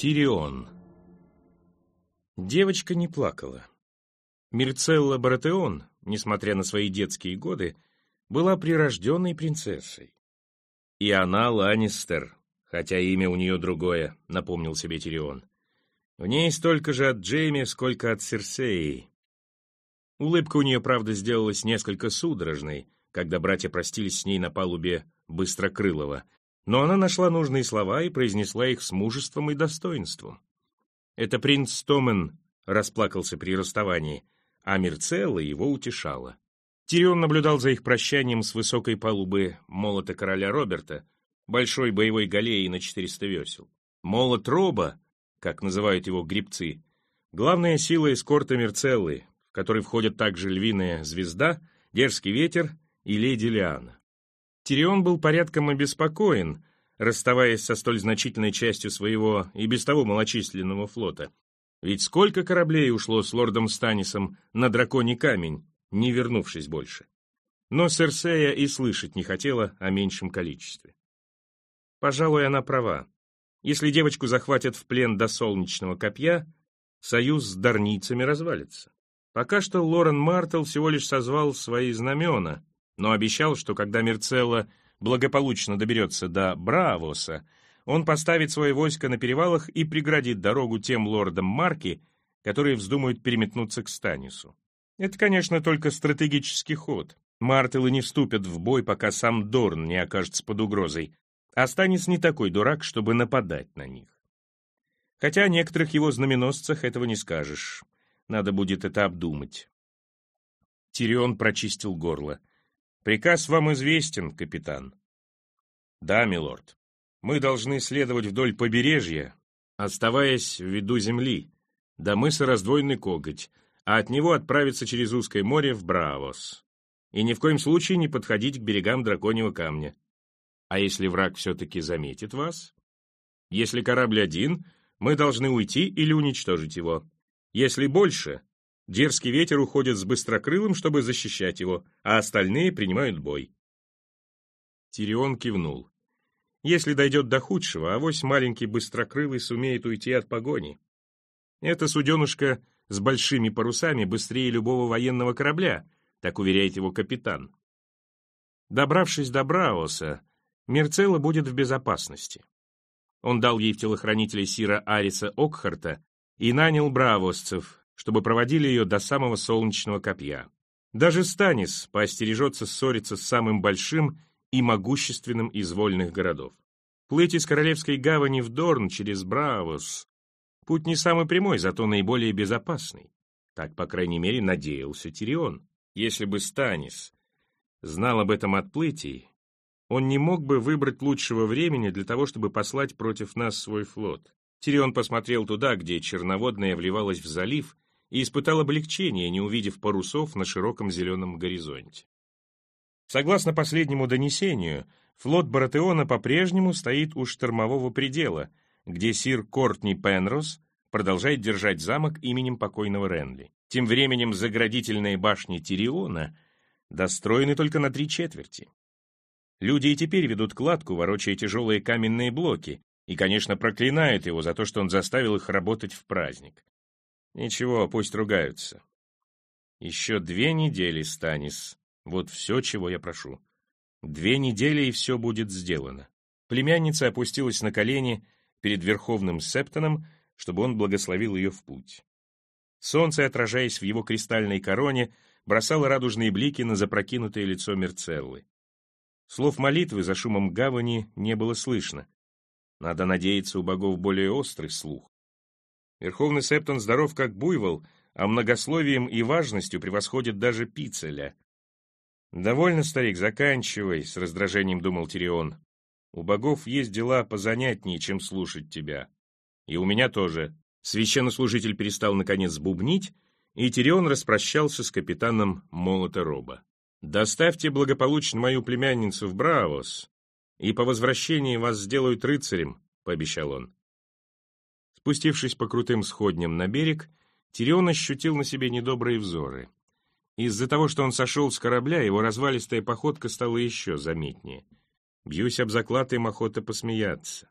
Тирион. Девочка не плакала. Мирцелла Баратеон, несмотря на свои детские годы, была прирожденной принцессой. И она Ланнистер, хотя имя у нее другое, напомнил себе Тирион. В ней столько же от Джейми, сколько от Серсеи. Улыбка у нее, правда, сделалась несколько судорожной, когда братья простились с ней на палубе Быстрокрылова, но она нашла нужные слова и произнесла их с мужеством и достоинством. Это принц Томен расплакался при расставании, а Мирцелла его утешала. Тирион наблюдал за их прощанием с высокой палубы молота короля Роберта, большой боевой галеи на 400 весел. Молот Роба, как называют его грибцы, главная сила эскорта Мирцеллы, в который входят также львиная звезда, дерзкий ветер и леди Лиана. Тирион был порядком обеспокоен, расставаясь со столь значительной частью своего и без того малочисленного флота. Ведь сколько кораблей ушло с лордом Станисом на драконий камень, не вернувшись больше. Но Серсея и слышать не хотела о меньшем количестве. Пожалуй, она права. Если девочку захватят в плен до солнечного копья, союз с дарницами развалится. Пока что Лорен Мартел всего лишь созвал свои знамена, но обещал, что когда Мерцелла благополучно доберется до Бравоса, он поставит свое войско на перевалах и преградит дорогу тем лордам Марки, которые вздумают переметнуться к Станису. Это, конечно, только стратегический ход. Мартелы не вступят в бой, пока сам Дорн не окажется под угрозой, а Станис не такой дурак, чтобы нападать на них. Хотя о некоторых его знаменосцах этого не скажешь. Надо будет это обдумать. Тирион прочистил горло. Приказ вам известен, капитан. Да, милорд. Мы должны следовать вдоль побережья, оставаясь в виду земли, до мыса Раздвоенный Коготь, а от него отправиться через узкое море в Бравос. И ни в коем случае не подходить к берегам Драконьего камня. А если враг все-таки заметит вас? Если корабль один, мы должны уйти или уничтожить его. Если больше, Дерзкий ветер уходит с быстрокрылым, чтобы защищать его, а остальные принимают бой. Тирион кивнул. Если дойдет до худшего, авось маленький быстрокрылый сумеет уйти от погони. Это суденушка с большими парусами быстрее любого военного корабля, так уверяет его капитан. Добравшись до Браоса, Мерцелла будет в безопасности. Он дал ей в телохранителя Сира Ариса Окхарта и нанял бравосцев, чтобы проводили ее до самого солнечного копья. Даже Станис поостережется ссориться с самым большим и могущественным из вольных городов. Плыть из Королевской гавани в Дорн через Бравос — путь не самый прямой, зато наиболее безопасный. Так, по крайней мере, надеялся Тирион. Если бы Станис знал об этом отплытии, он не мог бы выбрать лучшего времени для того, чтобы послать против нас свой флот. Тирион посмотрел туда, где черноводная вливалась в залив, и испытал облегчение, не увидев парусов на широком зеленом горизонте. Согласно последнему донесению, флот Баратеона по-прежнему стоит у штормового предела, где сир Кортни Пенрос продолжает держать замок именем покойного Ренли. Тем временем заградительные башни Тириона достроены только на три четверти. Люди и теперь ведут кладку, ворочая тяжелые каменные блоки, и, конечно, проклинают его за то, что он заставил их работать в праздник. Ничего, пусть ругаются. Еще две недели, Станис. Вот все, чего я прошу. Две недели, и все будет сделано. Племянница опустилась на колени перед Верховным Септоном, чтобы он благословил ее в путь. Солнце, отражаясь в его кристальной короне, бросало радужные блики на запрокинутое лицо Мерцеллы. Слов молитвы за шумом гавани не было слышно. Надо надеяться, у богов более острый слух. Верховный Септон здоров как буйвол, а многословием и важностью превосходит даже Пицеля. «Довольно, старик, заканчивай», — с раздражением думал Тирион. «У богов есть дела позанятнее, чем слушать тебя. И у меня тоже». Священнослужитель перестал, наконец, бубнить, и Тирион распрощался с капитаном Молота Роба. «Доставьте благополучно мою племянницу в Бравос, и по возвращении вас сделают рыцарем», — пообещал он. Спустившись по крутым сходням на берег, Тирион ощутил на себе недобрые взоры. Из-за того, что он сошел с корабля, его развалистая походка стала еще заметнее. Бьюсь об заклад, им охота посмеяться.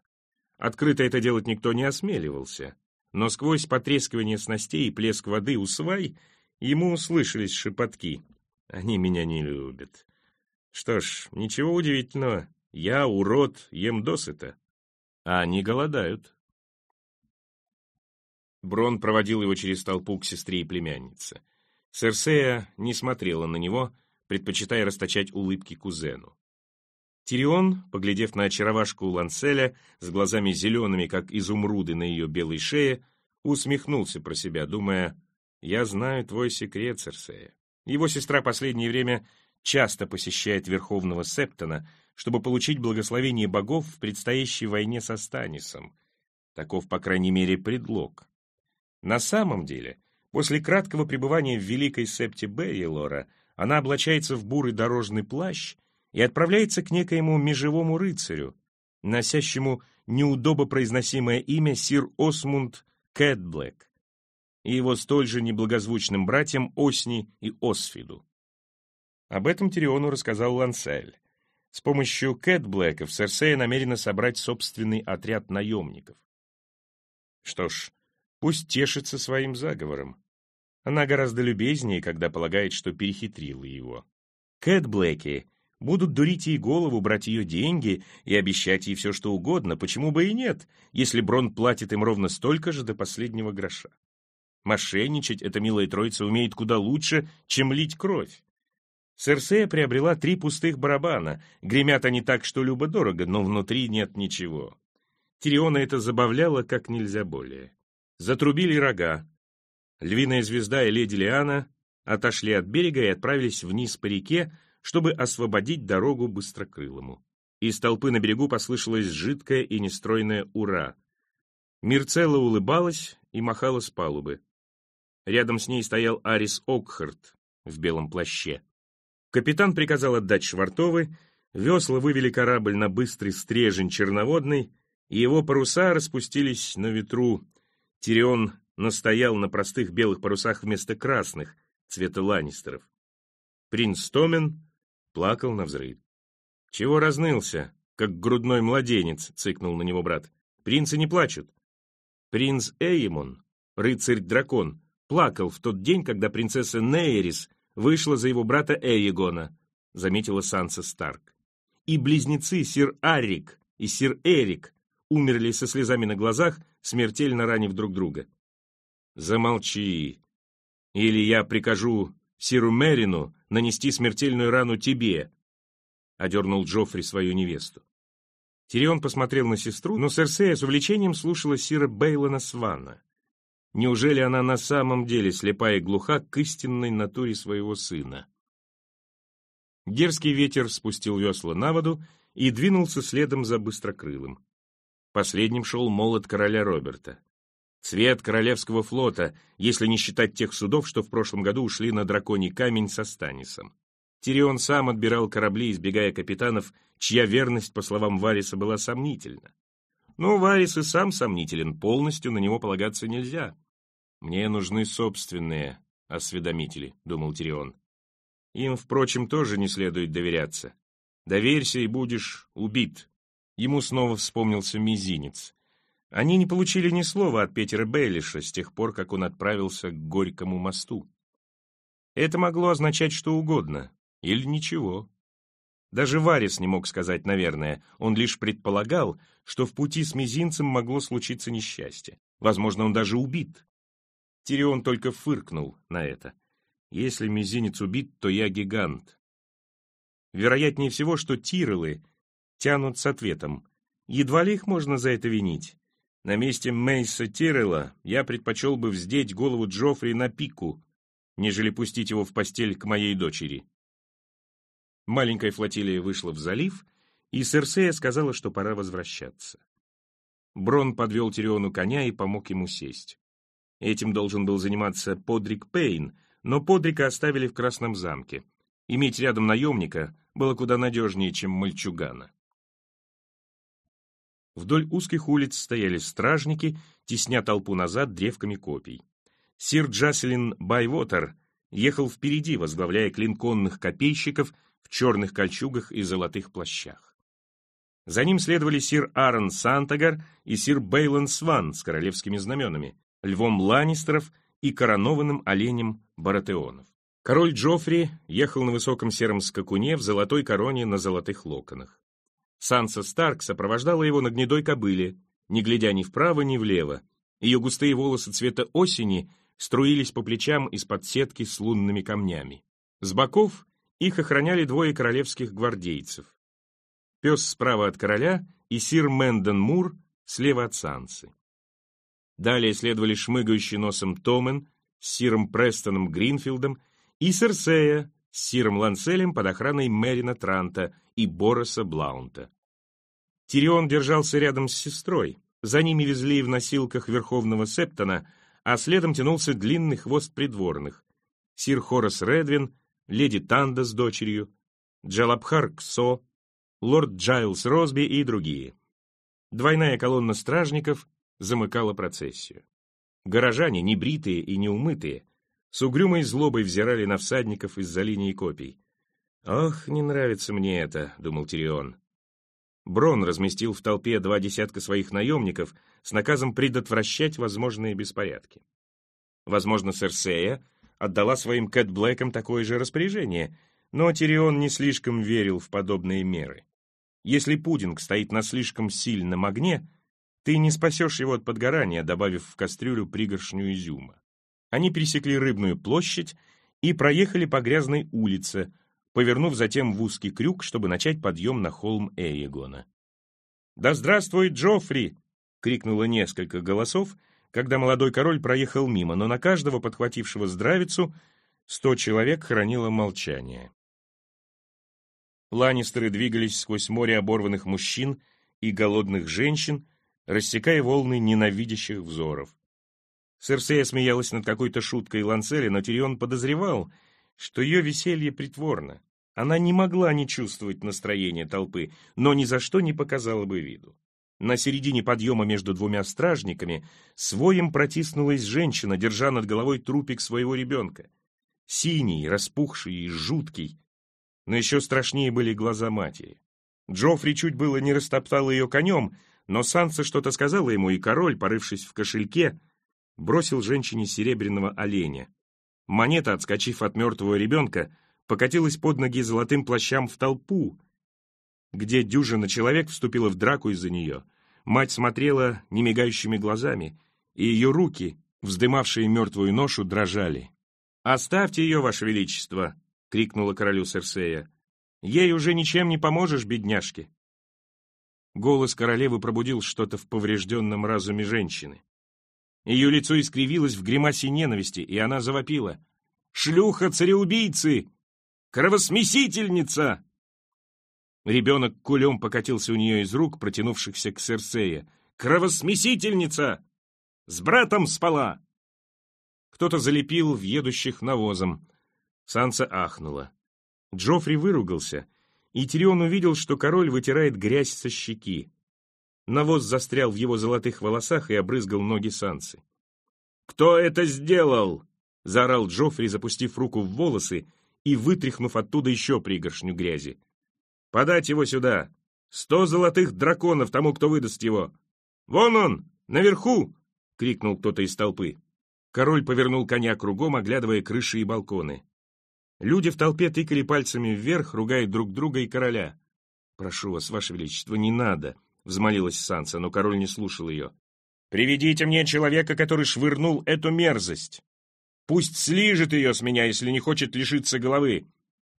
Открыто это делать никто не осмеливался, но сквозь потрескивание снастей и плеск воды у свай ему услышались шепотки. «Они меня не любят». Что ж, ничего удивительного. Я, урод, ем досыта. А они голодают. Брон проводил его через толпу к сестре и племяннице. Серсея не смотрела на него, предпочитая расточать улыбки кузену. Тирион, поглядев на очаровашку Ланселя с глазами зелеными, как изумруды на ее белой шее, усмехнулся про себя, думая, «Я знаю твой секрет, Серсея». Его сестра последнее время часто посещает Верховного Септона, чтобы получить благословение богов в предстоящей войне со Станисом. Таков, по крайней мере, предлог. На самом деле, после краткого пребывания в Великой Септе Бейелора, она облачается в бурый дорожный плащ и отправляется к некоему межевому рыцарю, носящему неудобо произносимое имя сир Осмунд Кэтблэк и его столь же неблагозвучным братьям Осни и Осфиду. Об этом Тириону рассказал Лансель. С помощью Кэтблэков Серсея намерена собрать собственный отряд наемников. Что ж, пусть тешится своим заговором. Она гораздо любезнее, когда полагает, что перехитрила его. Кэтблэки будут дурить ей голову, брать ее деньги и обещать ей все, что угодно, почему бы и нет, если Брон платит им ровно столько же до последнего гроша. Мошенничать эта милая троица умеет куда лучше, чем лить кровь. Серсея приобрела три пустых барабана. Гремят они так, что любо-дорого, но внутри нет ничего. Тириона это забавляло как нельзя более. Затрубили рога. Львиная звезда и леди Лиана отошли от берега и отправились вниз по реке, чтобы освободить дорогу быстрокрылому. Из толпы на берегу послышалось жидкое и нестройное «Ура!». Мирцелла улыбалась и махала с палубы. Рядом с ней стоял Арис Окхарт в белом плаще. Капитан приказал отдать швартовы, весла вывели корабль на быстрый стрежень черноводный, и его паруса распустились на ветру. Тирион настоял на простых белых парусах вместо красных, цвета ланнистеров. Принц Томен плакал на взрыв. «Чего разнылся, как грудной младенец?» — цыкнул на него брат. «Принцы не плачут». Принц Эймон, рыцарь-дракон, плакал в тот день, когда принцесса Нейрис вышла за его брата Эйгона, заметила Санса Старк. И близнецы сир Арик и сир Эрик умерли со слезами на глазах, смертельно ранив друг друга. Замолчи, или я прикажу сиру Мерину нанести смертельную рану тебе, одернул Джоффри свою невесту. Тирион посмотрел на сестру, но Серсея с увлечением слушала сира Бейлона Свана. Неужели она на самом деле слепа и глуха к истинной натуре своего сына? Дерзкий ветер спустил весла на воду и двинулся следом за быстрокрылым. Последним шел молот короля Роберта. Цвет королевского флота, если не считать тех судов, что в прошлом году ушли на драконий камень со Станисом. Тирион сам отбирал корабли, избегая капитанов, чья верность, по словам Вариса, была сомнительна. Но Варис и сам сомнителен, полностью на него полагаться нельзя. «Мне нужны собственные осведомители», — думал Тирион. Им, впрочем, тоже не следует доверяться. Доверься и будешь убит. Ему снова вспомнился мизинец. Они не получили ни слова от Петера Бейлиша с тех пор, как он отправился к Горькому мосту. Это могло означать что угодно, или ничего. Даже Варис не мог сказать, наверное, он лишь предполагал, что в пути с мизинцем могло случиться несчастье. Возможно, он даже убит. Тирион только фыркнул на это. Если мизинец убит, то я гигант. Вероятнее всего, что тирелы тянут с ответом. Едва ли их можно за это винить. На месте Мейса Тирела я предпочел бы вздеть голову Джоффри на пику, нежели пустить его в постель к моей дочери. Маленькая флотилия вышла в залив, и Серсея сказала, что пора возвращаться. Брон подвел Тириону коня и помог ему сесть. Этим должен был заниматься Подрик Пейн, но Подрика оставили в Красном замке. Иметь рядом наемника было куда надежнее, чем мальчугана. Вдоль узких улиц стояли стражники, тесня толпу назад древками копий. Сир Джаселин Байвотер ехал впереди, возглавляя клин конных копейщиков в черных кольчугах и золотых плащах. За ним следовали сир Аарон Сантагар и сир Бейлон Сван с королевскими знаменами, львом Ланнистеров и коронованным оленем Баратеонов. Король Джоффри ехал на высоком сером скакуне в золотой короне на золотых локонах. Санса Старк сопровождала его на гнедой кобыле, не глядя ни вправо, ни влево. Ее густые волосы цвета осени струились по плечам из-под сетки с лунными камнями. С боков их охраняли двое королевских гвардейцев. Пес справа от короля и сир Мэндон Мур слева от Сансы. Далее следовали шмыгающий носом Томен с сиром Престоном Гринфилдом и Серсея с сиром Ланселем под охраной Мэрина Транта и Бороса Блаунта. Тирион держался рядом с сестрой. За ними везли в носилках Верховного Септона, а следом тянулся длинный хвост придворных. Сир Хорас Редвин, леди Танда с дочерью, Джалабхар Ксо, лорд Джайлс Росби и другие. Двойная колонна стражников замыкала процессию. Горожане, небритые и неумытые, с угрюмой злобой взирали на всадников из-за линии копий. «Ох, не нравится мне это», — думал Тирион. Брон разместил в толпе два десятка своих наемников с наказом предотвращать возможные беспорядки. Возможно, Серсея отдала своим Кэт Блэкам такое же распоряжение, но Тирион не слишком верил в подобные меры. Если пудинг стоит на слишком сильном огне, ты не спасешь его от подгорания, добавив в кастрюлю пригоршню изюма. Они пересекли рыбную площадь и проехали по грязной улице, повернув затем в узкий крюк, чтобы начать подъем на холм Эйегона. «Да здравствует Джоффри!» — крикнуло несколько голосов, когда молодой король проехал мимо, но на каждого подхватившего здравицу сто человек хранило молчание. Ланнистеры двигались сквозь море оборванных мужчин и голодных женщин, рассекая волны ненавидящих взоров. Серсея смеялась над какой-то шуткой Ланцели, но Тирион подозревал, что ее веселье притворно. Она не могла не чувствовать настроение толпы, но ни за что не показала бы виду. На середине подъема между двумя стражниками своим протиснулась женщина, держа над головой трупик своего ребенка. Синий, распухший и жуткий. Но еще страшнее были глаза матери. Джоффри чуть было не растоптал ее конем, но Санса что-то сказала ему, и король, порывшись в кошельке, бросил женщине серебряного оленя. Монета, отскочив от мертвого ребенка, покатилась под ноги золотым плащам в толпу, где дюжина человек вступила в драку из-за нее. Мать смотрела немигающими глазами, и ее руки, вздымавшие мертвую ношу, дрожали. «Оставьте ее, Ваше Величество!» — крикнула королю Серсея. «Ей уже ничем не поможешь, бедняжке!» Голос королевы пробудил что-то в поврежденном разуме женщины. Ее лицо искривилось в гримасе ненависти, и она завопила. «Шлюха-цареубийцы! Кровосмесительница!» Ребенок кулем покатился у нее из рук, протянувшихся к Серсее. «Кровосмесительница! С братом спала!» Кто-то залепил в едущих навозом. Санса ахнула. Джоффри выругался — и Тирион увидел, что король вытирает грязь со щеки. Навоз застрял в его золотых волосах и обрызгал ноги Сансы. «Кто это сделал?» — заорал Джоффри, запустив руку в волосы и вытряхнув оттуда еще пригоршню грязи. «Подать его сюда! Сто золотых драконов тому, кто выдаст его! Вон он, наверху!» — крикнул кто-то из толпы. Король повернул коня кругом, оглядывая крыши и балконы. Люди в толпе тыкали пальцами вверх, ругая друг друга и короля. «Прошу вас, ваше величество, не надо», — взмолилась Санса, но король не слушал ее. «Приведите мне человека, который швырнул эту мерзость. Пусть слижет ее с меня, если не хочет лишиться головы.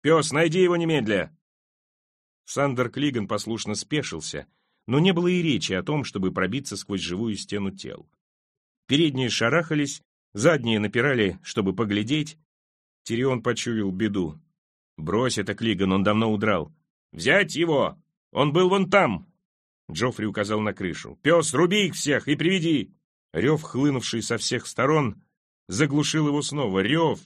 Пес, найди его немедля!» Сандер Клиган послушно спешился, но не было и речи о том, чтобы пробиться сквозь живую стену тел. Передние шарахались, задние напирали, чтобы поглядеть, Тирион почуял беду. «Брось это, Клиган, он давно удрал». «Взять его! Он был вон там!» Джоффри указал на крышу. «Пес, руби их всех и приведи!» Рев, хлынувший со всех сторон, заглушил его снова. Рев,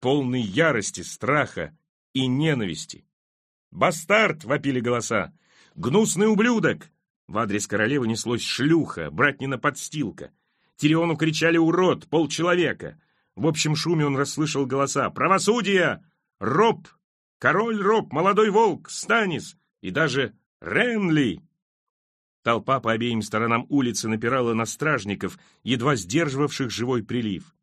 полный ярости, страха и ненависти. «Бастард!» — вопили голоса. «Гнусный ублюдок!» В адрес королевы неслось шлюха, братнина подстилка. Тириону кричали «Урод!» полчеловека. В общем шуме он расслышал голоса «Правосудие! Роб! Король Роб! Молодой волк! Станис!» и даже «Ренли!» Толпа по обеим сторонам улицы напирала на стражников, едва сдерживавших живой прилив.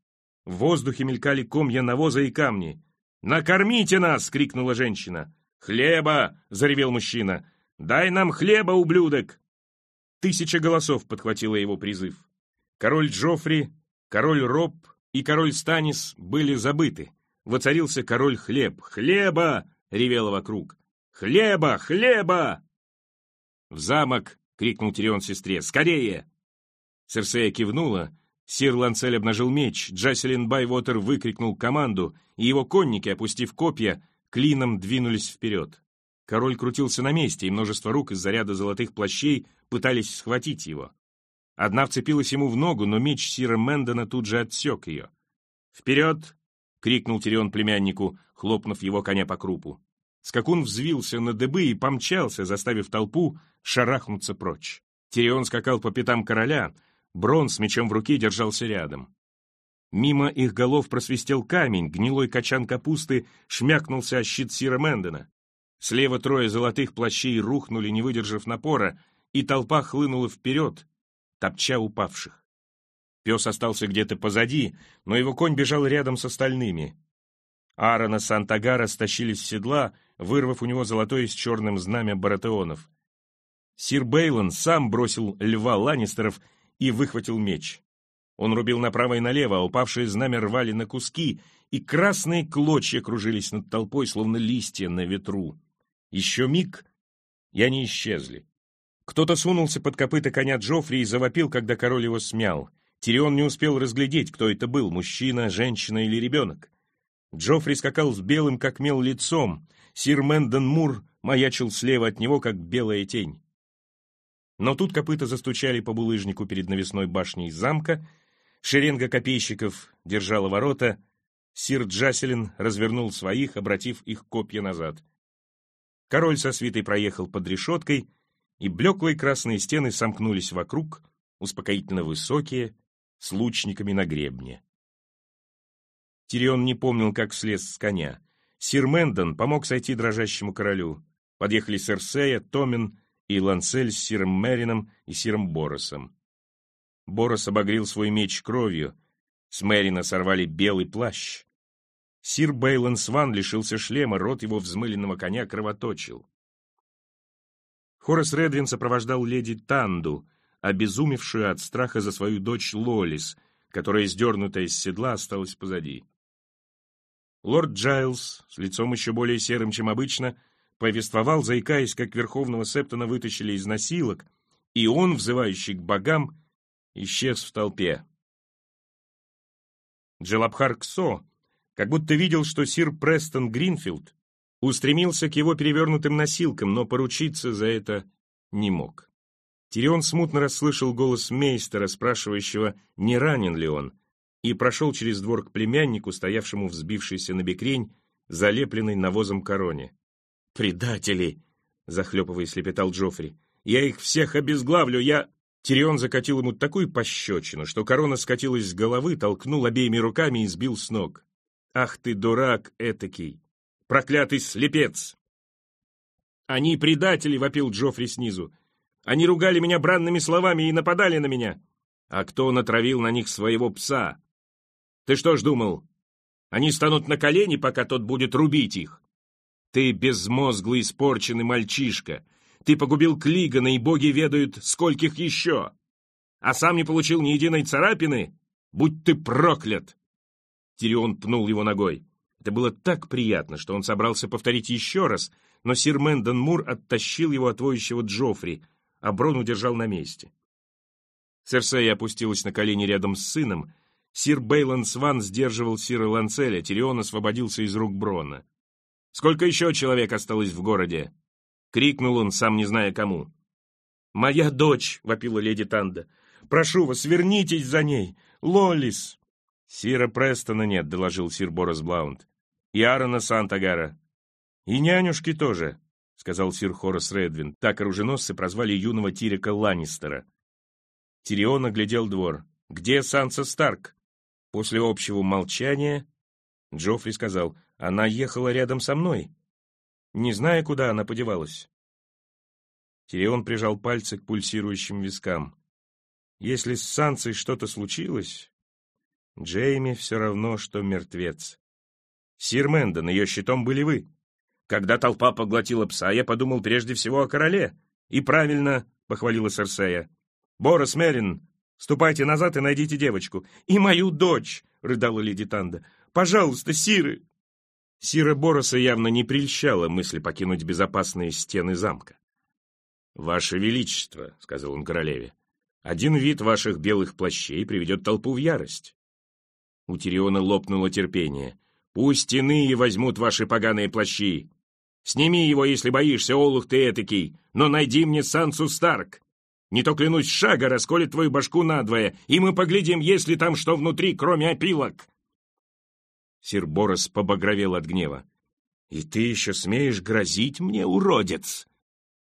В воздухе мелькали комья навоза и камни. «Накормите нас!» — крикнула женщина. «Хлеба!» — заревел мужчина. «Дай нам хлеба, ублюдок!» Тысяча голосов подхватила его призыв. Король Джоффри, король Роб и король Станис были забыты. Воцарился король Хлеб. «Хлеба!» — ревело вокруг. «Хлеба! Хлеба!» «В замок!» — крикнул Тирион сестре. «Скорее!» Серсея кивнула. Сир Ланцель обнажил меч, Джаселин Байвотер выкрикнул команду, и его конники, опустив копья, клином двинулись вперед. Король крутился на месте, и множество рук из заряда золотых плащей пытались схватить его. Одна вцепилась ему в ногу, но меч Сира Мэндона тут же отсек ее. «Вперед!» — крикнул Тирион племяннику, хлопнув его коня по крупу. Скакун взвился на дыбы и помчался, заставив толпу шарахнуться прочь. Тирион скакал по пятам короля, Брон с мечом в руке держался рядом. Мимо их голов просвистел камень, гнилой качан капусты шмякнулся о щит Сира Мэндона. Слева трое золотых плащей рухнули, не выдержав напора, и толпа хлынула вперед, топча упавших. Пес остался где-то позади, но его конь бежал рядом с остальными. Аарона Сантагара стащили с седла, вырвав у него золотое с черным знамя баратеонов. Сир Бейлон сам бросил льва Ланнистеров и выхватил меч. Он рубил направо и налево, а упавшие знамя рвали на куски, и красные клочья кружились над толпой, словно листья на ветру. Еще миг, и они исчезли. Кто-то сунулся под копыта коня Джоффри и завопил, когда король его смял. Тирион не успел разглядеть, кто это был, мужчина, женщина или ребенок. Джоффри скакал с белым, как мел, лицом. Сир Мэндон Мур маячил слева от него, как белая тень. Но тут копыта застучали по булыжнику перед навесной башней замка, шеренга копейщиков держала ворота, сир Джаселин развернул своих, обратив их копья назад. Король со свитой проехал под решеткой — и блеклые красные стены сомкнулись вокруг, успокоительно высокие, с лучниками на гребне. Тирион не помнил, как слез с коня. Сир Мэндон помог сойти дрожащему королю. Подъехали Серсея, Томин и Ланцель с сиром Мерином и сиром Боросом. Борос обогрел свой меч кровью, с Мерина сорвали белый плащ. Сир Бейлон Сван лишился шлема, рот его взмыленного коня кровоточил. Хорас Редвин сопровождал леди Танду, обезумевшую от страха за свою дочь Лолис, которая, сдернутая из седла, осталась позади. Лорд Джайлз, с лицом еще более серым, чем обычно, повествовал, заикаясь, как Верховного Септона вытащили из носилок, и он, взывающий к богам, исчез в толпе. Джелабхар Ксо как будто видел, что сир Престон Гринфилд устремился к его перевернутым носилкам, но поручиться за это не мог. Тирион смутно расслышал голос мейстера, спрашивающего, не ранен ли он, и прошел через двор к племяннику, стоявшему взбившийся на бекрень, залепленный навозом короне. «Предатели!» — захлепываясь, лепетал Джоффри. «Я их всех обезглавлю, я...» Тирион закатил ему такую пощечину, что корона скатилась с головы, толкнул обеими руками и сбил с ног. «Ах ты, дурак этакий! проклятый слепец!» «Они предатели!» — вопил Джоффри снизу. «Они ругали меня бранными словами и нападали на меня. А кто натравил на них своего пса? Ты что ж думал, они станут на колени, пока тот будет рубить их? Ты безмозглый испорченный мальчишка. Ты погубил Клигана, и боги ведают, скольких еще. А сам не получил ни единой царапины? Будь ты проклят!» Тирион пнул его ногой. Это было так приятно, что он собрался повторить еще раз, но сир Мэндон Мур оттащил его от воющего Джоффри, а Брон удержал на месте. Серсея опустилась на колени рядом с сыном. Сир Бейлан Сван сдерживал сира Ланцеля, Тирион освободился из рук Брона. «Сколько еще человек осталось в городе?» — крикнул он, сам не зная кому. «Моя дочь!» — вопила леди Танда. «Прошу вас, вернитесь за ней! Лолис!» «Сира Престона нет», — доложил сир Борос Блаунд и Аарона Сантагара. И нянюшки тоже, — сказал сир Хорас Редвин. Так оруженосцы прозвали юного Тирика Ланнистера. Тирион оглядел двор. «Где Санса Старк?» После общего молчания Джоффри сказал, «Она ехала рядом со мной, не зная, куда она подевалась». Тирион прижал пальцы к пульсирующим вискам. Если с Сансой что-то случилось, Джейми все равно, что мертвец. Сир Мэндон, ее щитом были вы. Когда толпа поглотила пса, я подумал прежде всего о короле. И правильно, — похвалила Серсея. Борос Мерин, ступайте назад и найдите девочку. И мою дочь, — рыдала леди Танда. Пожалуйста, Сиры. Сира Бороса явно не прельщала мысли покинуть безопасные стены замка. «Ваше Величество», — сказал он королеве, — «один вид ваших белых плащей приведет толпу в ярость». У Тириона лопнуло терпение. «Пусть иные возьмут ваши поганые плащи. Сними его, если боишься, олух ты этакий, но найди мне Сансу Старк. Не то, клянусь, шага расколет твою башку надвое, и мы поглядим, есть ли там что внутри, кроме опилок». Сир Борос побагровел от гнева. «И ты еще смеешь грозить мне, уродец?»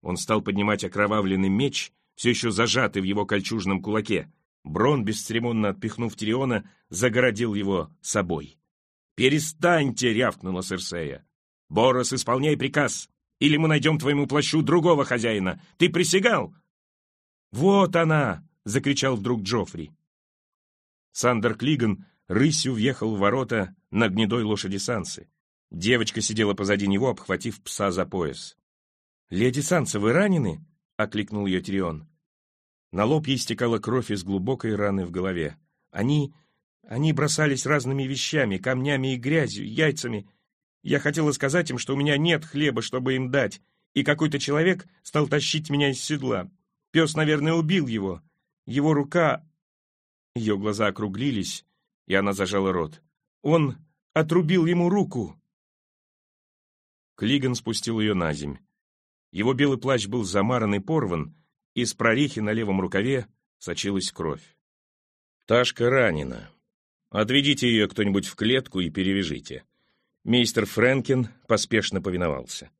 Он стал поднимать окровавленный меч, все еще зажатый в его кольчужном кулаке. Брон, бесцеремонно отпихнув Тириона, загородил его собой. «Перестаньте!» — рявкнула Серсея. «Борос, исполняй приказ, или мы найдем твоему плащу другого хозяина. Ты присягал?» «Вот она!» — закричал вдруг Джоффри. Сандер Клиган рысью въехал в ворота на гнедой лошади Сансы. Девочка сидела позади него, обхватив пса за пояс. «Леди Санса, вы ранены?» — окликнул ее Тирион. На лоб ей стекала кровь из глубокой раны в голове. Они... они бросались разными вещами, камнями и грязью, яйцами. Я хотела сказать им, что у меня нет хлеба, чтобы им дать, и какой-то человек стал тащить меня из седла. Пес, наверное, убил его. Его рука... Ее глаза округлились, и она зажала рот. Он отрубил ему руку. Клиган спустил ее на земь. Его белый плащ был замаран и порван, из прорехи на левом рукаве сочилась кровь. Ташка ранена. Отведите ее кто-нибудь в клетку и перевяжите. Мейстер Фрэнкин поспешно повиновался.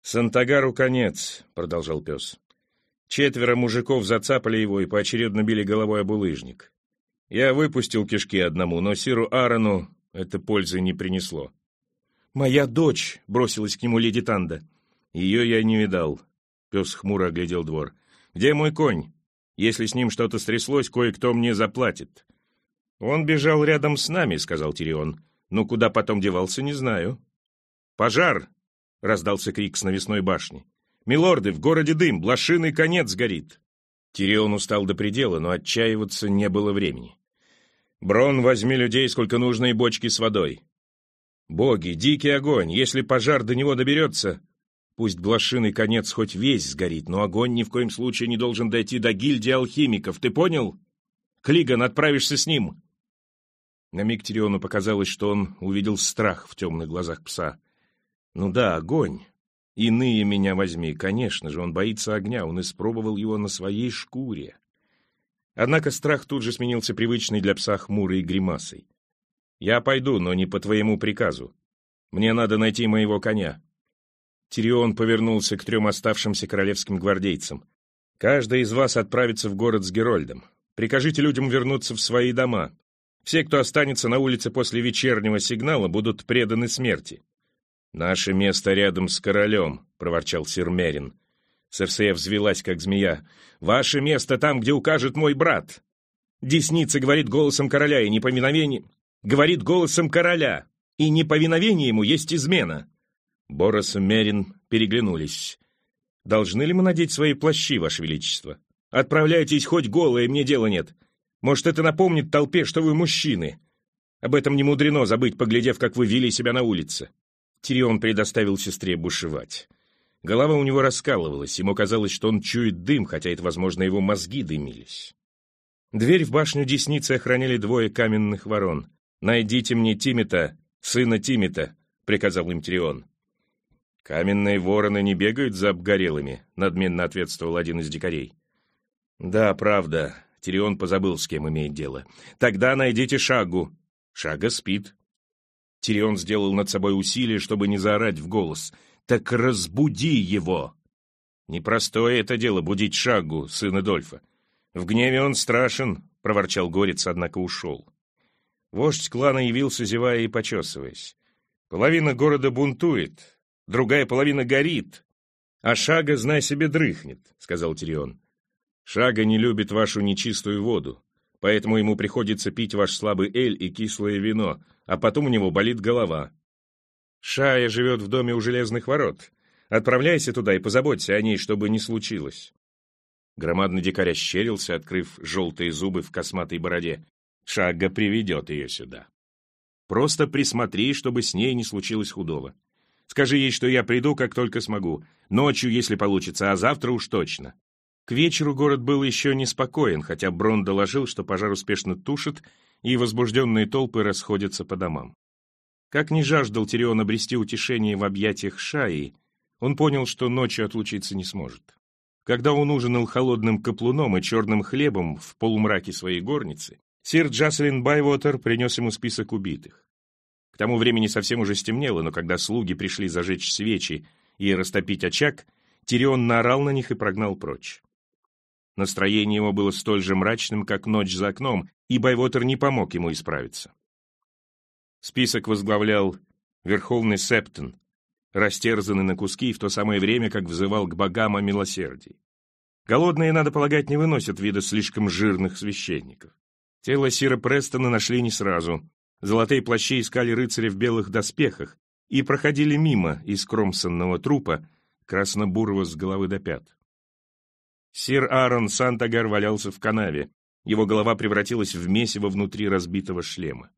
«Сантагару конец», — продолжал пес. Четверо мужиков зацапали его и поочередно били головой об улыжник. Я выпустил кишки одному, но Сиру Аарону это пользы не принесло. «Моя дочь!» — бросилась к нему леди Танда. Ее я не видал. Пес хмуро оглядел двор. «Где мой конь? Если с ним что-то стряслось, кое-кто мне заплатит». «Он бежал рядом с нами», — сказал Тирион. «Но куда потом девался, не знаю». «Пожар!» — раздался крик с навесной башни. «Милорды, в городе дым, блошиный конец горит!» Тирион устал до предела, но отчаиваться не было времени. «Брон, возьми людей, сколько нужно, и бочки с водой». «Боги, дикий огонь! Если пожар до него доберется, Пусть блошиный конец хоть весь сгорит, но огонь ни в коем случае не должен дойти до гильдии алхимиков, ты понял? Клиган, отправишься с ним!» На миг Тириону показалось, что он увидел страх в темных глазах пса. «Ну да, огонь. Иные меня возьми. Конечно же, он боится огня, он испробовал его на своей шкуре». Однако страх тут же сменился привычной для пса хмурой гримасой. «Я пойду, но не по твоему приказу. Мне надо найти моего коня. Тирион повернулся к трем оставшимся королевским гвардейцам. «Каждый из вас отправится в город с Герольдом. Прикажите людям вернуться в свои дома. Все, кто останется на улице после вечернего сигнала, будут преданы смерти». «Наше место рядом с королем», — проворчал сир Мерин. Серсея взвелась, как змея. «Ваше место там, где укажет мой брат!» Десница говорит голосом короля, и неповиновение... Говорит голосом короля, и неповиновение ему есть измена. Борос и Мерин переглянулись. «Должны ли мы надеть свои плащи, Ваше Величество? Отправляйтесь хоть голые, мне дела нет. Может, это напомнит толпе, что вы мужчины. Об этом не мудрено забыть, поглядев, как вы вели себя на улице». Тирион предоставил сестре бушевать. Голова у него раскалывалась, ему казалось, что он чует дым, хотя это, возможно, его мозги дымились. Дверь в башню Десницы охраняли двое каменных ворон. «Найдите мне Тимета, сына Тимета», — приказал им Тирион. «Каменные вороны не бегают за обгорелыми», — надменно ответствовал один из дикарей. «Да, правда», — Тирион позабыл, с кем имеет дело. «Тогда найдите Шагу». Шага спит. Тирион сделал над собой усилие, чтобы не заорать в голос. «Так разбуди его!» «Непростое это дело — будить Шагу, сына Дольфа. В гневе он страшен», — проворчал Горец, однако ушел. Вождь клана явился, зевая и почесываясь. «Половина города бунтует, другая половина горит. «А Шага, знай себе, дрыхнет», — сказал Тирион. «Шага не любит вашу нечистую воду, поэтому ему приходится пить ваш слабый эль и кислое вино, а потом у него болит голова. Шая живет в доме у железных ворот. Отправляйся туда и позаботься о ней, чтобы не случилось». Громадный дикарь ощерился, открыв желтые зубы в косматой бороде. Шага приведет ее сюда. Просто присмотри, чтобы с ней не случилось худого. Скажи ей, что я приду, как только смогу. Ночью, если получится, а завтра уж точно. К вечеру город был еще неспокоен, хотя Брон доложил, что пожар успешно тушит, и возбужденные толпы расходятся по домам. Как не жаждал Тирион обрести утешение в объятиях Шаи, он понял, что ночью отлучиться не сможет. Когда он ужинал холодным каплуном и черным хлебом в полумраке своей горницы, сир Джаселин Байвотер принес ему список убитых. К тому времени совсем уже стемнело, но когда слуги пришли зажечь свечи и растопить очаг, Тирион наорал на них и прогнал прочь. Настроение его было столь же мрачным, как ночь за окном, и Байвотер не помог ему исправиться. Список возглавлял Верховный Септон, растерзанный на куски в то самое время, как взывал к богам о милосердии. Голодные, надо полагать, не выносят вида слишком жирных священников. Тело Сира Престона нашли не сразу. Золотые плащи искали рыцаря в белых доспехах и проходили мимо из кромсанного трупа, красно-бурого с головы до пят. Сир Аарон Сантагар валялся в канаве. Его голова превратилась в месиво внутри разбитого шлема.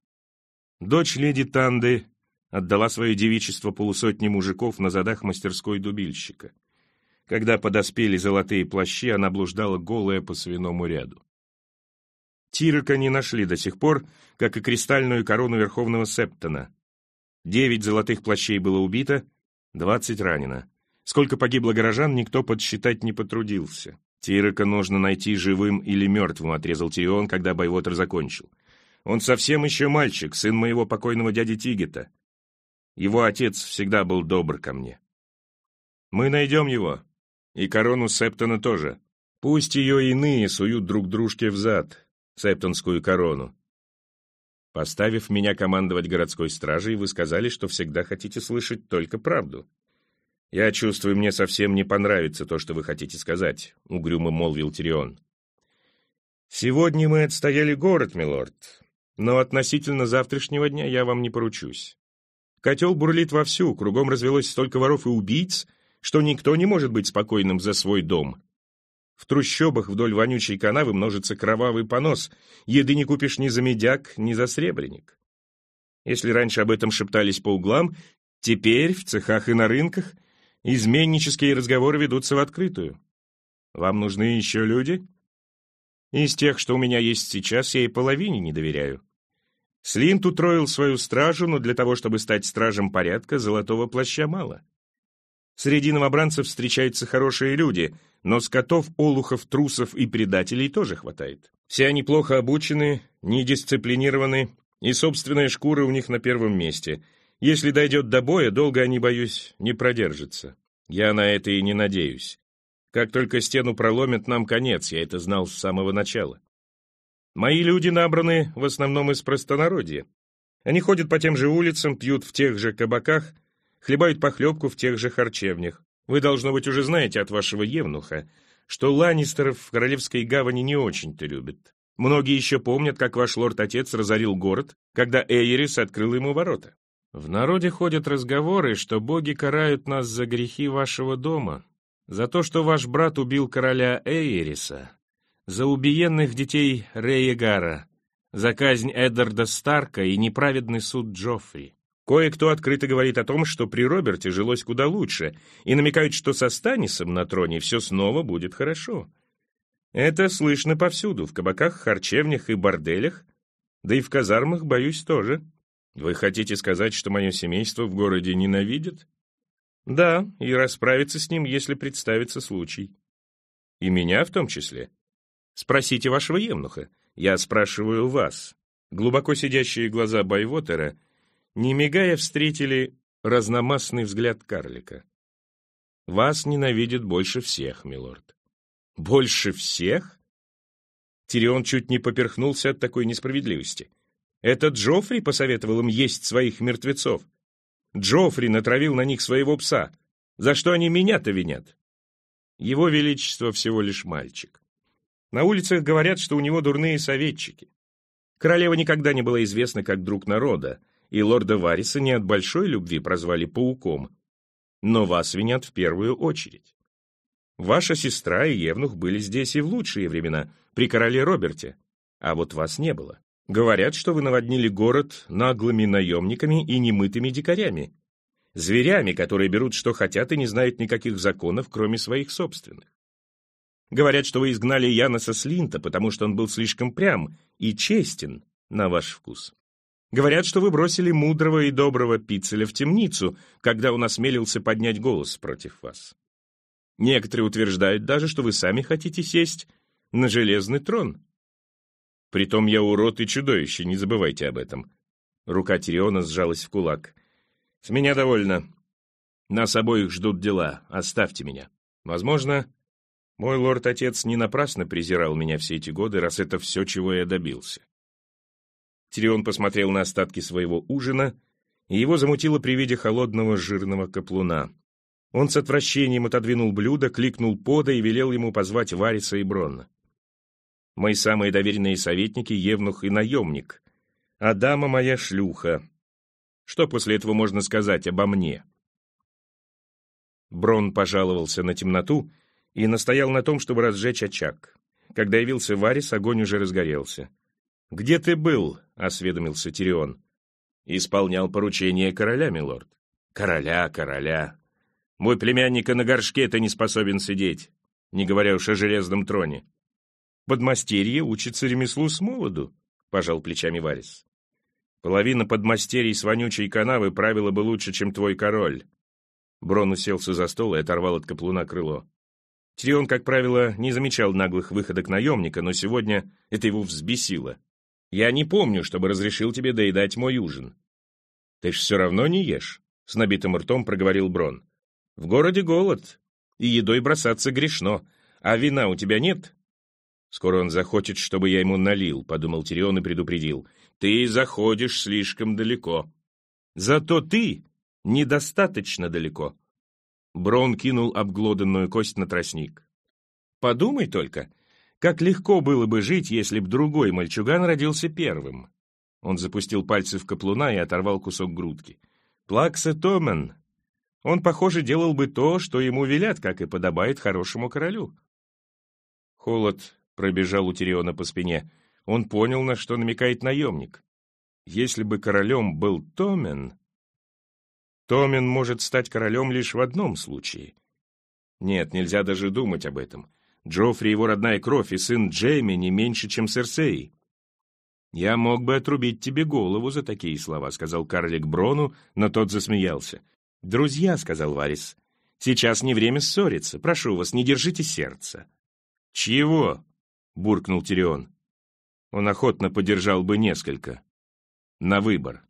Дочь леди Танды отдала свое девичество полусотни мужиков на задах мастерской дубильщика. Когда подоспели золотые плащи, она блуждала голая по свиному ряду. Тирока не нашли до сих пор, как и кристальную корону Верховного Септона. Девять золотых плащей было убито, двадцать ранено. Сколько погибло горожан, никто подсчитать не потрудился. Тирока нужно найти живым или мертвым, отрезал Тирион, когда Байвотер закончил. Он совсем еще мальчик, сын моего покойного дяди Тигета. Его отец всегда был добр ко мне. Мы найдем его. И корону Септона тоже. Пусть ее иные суют друг дружке в зад, септонскую корону. Поставив меня командовать городской стражей, вы сказали, что всегда хотите слышать только правду. Я чувствую, мне совсем не понравится то, что вы хотите сказать, — угрюмо молвил Тирион. Сегодня мы отстояли город, милорд, но относительно завтрашнего дня я вам не поручусь. Котел бурлит вовсю, кругом развелось столько воров и убийц, что никто не может быть спокойным за свой дом. В трущобах вдоль вонючей канавы множится кровавый понос, еды не купишь ни за медяк, ни за сребреник. Если раньше об этом шептались по углам, теперь в цехах и на рынках изменнические разговоры ведутся в открытую. Вам нужны еще люди? Из тех, что у меня есть сейчас, я и половине не доверяю. Слинт утроил свою стражу, но для того, чтобы стать стражем порядка, золотого плаща мало. Среди новобранцев встречаются хорошие люди, но скотов, олухов, трусов и предателей тоже хватает. Все они плохо обучены, недисциплинированы, и собственная шкура у них на первом месте. Если дойдет до боя, долго они, боюсь, не продержатся. Я на это и не надеюсь. Как только стену проломят, нам конец, я это знал с самого начала. Мои люди набраны в основном из простонародья. Они ходят по тем же улицам, пьют в тех же кабаках, хлебают похлебку в тех же харчевнях. Вы, должно быть, уже знаете от вашего евнуха, что Ланнистеров в Королевской гавани не очень-то любят. Многие еще помнят, как ваш лорд-отец разорил город, когда Эйрис открыл ему ворота. В народе ходят разговоры, что боги карают нас за грехи вашего дома, за то, что ваш брат убил короля Эйриса, за убиенных детей Рейегара, за казнь Эддарда Старка и неправедный суд Джоффри. Кое-кто открыто говорит о том, что при Роберте жилось куда лучше, и намекают, что со Станисом на троне все снова будет хорошо. Это слышно повсюду, в кабаках, харчевнях и борделях, да и в казармах, боюсь, тоже. Вы хотите сказать, что мое семейство в городе ненавидит? Да, и расправиться с ним, если представится случай. И меня в том числе. Спросите вашего емнуха. Я спрашиваю вас. Глубоко сидящие глаза Байвотера, не мигая, встретили разномастный взгляд карлика. Вас ненавидит больше всех, милорд. Больше всех? Тирион чуть не поперхнулся от такой несправедливости. Это Джоффри посоветовал им есть своих мертвецов. Джоффри натравил на них своего пса. За что они меня-то винят? Его Величество всего лишь мальчик. На улицах говорят, что у него дурные советчики. Королева никогда не была известна как друг народа, и лорда Вариса не от большой любви прозвали пауком. Но вас винят в первую очередь. Ваша сестра и Евнух были здесь и в лучшие времена, при короле Роберте, а вот вас не было. Говорят, что вы наводнили город наглыми наемниками и немытыми дикарями, зверями, которые берут что хотят и не знают никаких законов, кроме своих собственных. Говорят, что вы изгнали Яноса Слинта, потому что он был слишком прям и честен на ваш вкус. Говорят, что вы бросили мудрого и доброго Пицеля в темницу, когда он осмелился поднять голос против вас. Некоторые утверждают даже, что вы сами хотите сесть на железный трон. Притом я урод и чудовище, не забывайте об этом. Рука Тириона сжалась в кулак. С меня довольно. Нас обоих ждут дела. Оставьте меня. Возможно, мой лорд-отец не напрасно презирал меня все эти годы, раз это все, чего я добился. Тирион посмотрел на остатки своего ужина, и его замутило при виде холодного жирного каплуна. Он с отвращением отодвинул блюдо, кликнул пода и велел ему позвать Вариса и Бронна. «Мои самые доверенные советники — Евнух и наемник, а дама моя — шлюха. Что после этого можно сказать обо мне?» Брон пожаловался на темноту и настоял на том, чтобы разжечь очаг. Когда явился Варис, огонь уже разгорелся. «Где ты был?» — осведомился Тирион. «Исполнял поручение короля, милорд». «Короля, короля. Мой племянник и на горшке-то не способен сидеть, не говоря уж о железном троне». «Подмастерье учится ремеслу с молоду», — пожал плечами Варис. «Половина подмастерий с вонючей канавы правила бы лучше, чем твой король». Брон уселся за стол и оторвал от каплуна крыло. Тирион, как правило, не замечал наглых выходок наемника, но сегодня это его взбесило. «Я не помню, чтобы разрешил тебе доедать мой ужин». «Ты ж все равно не ешь», — с набитым ртом проговорил Брон. «В городе голод, и едой бросаться грешно. А вина у тебя нет?» «Скоро он захочет, чтобы я ему налил», — подумал Тирион и предупредил. «Ты заходишь слишком далеко». «Зато ты недостаточно далеко». Брон кинул обглоданную кость на тростник. «Подумай только, как легко было бы жить, если б другой мальчуган родился первым». Он запустил пальцы в каплуна и оторвал кусок грудки. «Плакса Томен. Он, похоже, делал бы то, что ему велят, как и подобает хорошему королю». Холод пробежал у Тириона по спине. Он понял, на что намекает наемник. Если бы королем был Томен, Томин может стать королем лишь в одном случае. Нет, нельзя даже думать об этом. Джоффри его родная кровь, и сын Джейми не меньше, чем Серсей. «Я мог бы отрубить тебе голову за такие слова», — сказал карлик Брону, но тот засмеялся. «Друзья», — сказал Варис, — «сейчас не время ссориться. Прошу вас, не держите сердца». «Чего?» — буркнул Тирион. Он охотно подержал бы несколько. На выбор.